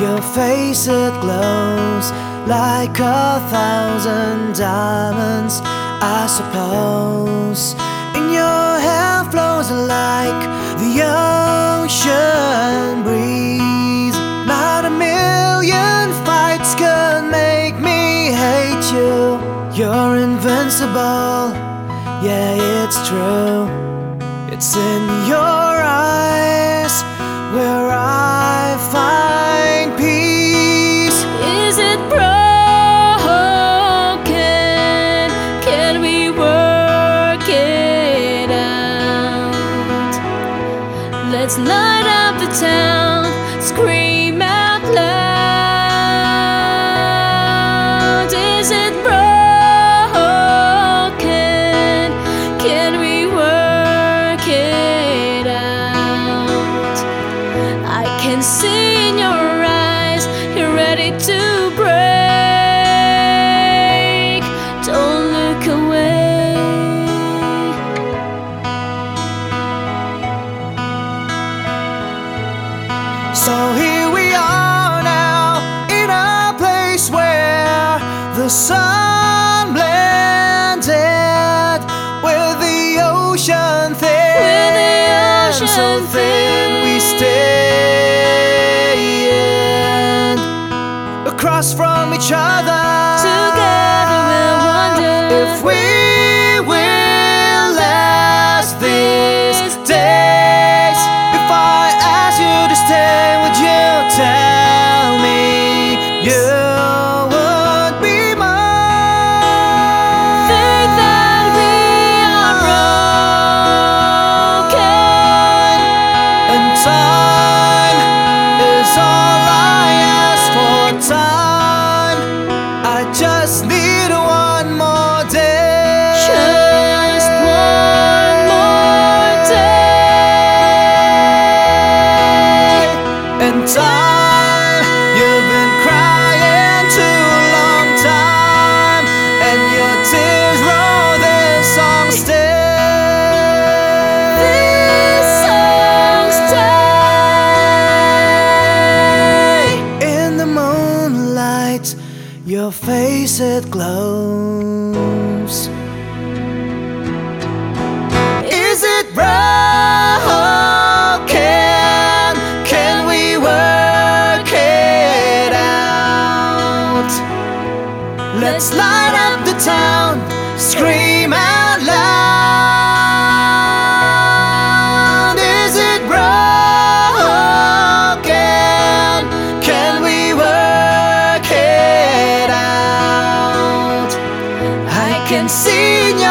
Your face it glows like a thousand diamonds, I suppose. And your hair flows like the ocean breeze. Not a million fights can make me hate you. You're invincible, yeah, it's true. It's in your eyes where Let's light up the town, scream out loud. Is it broken? Can we work it out? I can see in your eyes you're ready to So here we are now in a place where the sun blended with the ocean thin. With the ocean so thin we stand across from each other. Your face it glows. Is it broken? Can we work it out? Let's light and see you.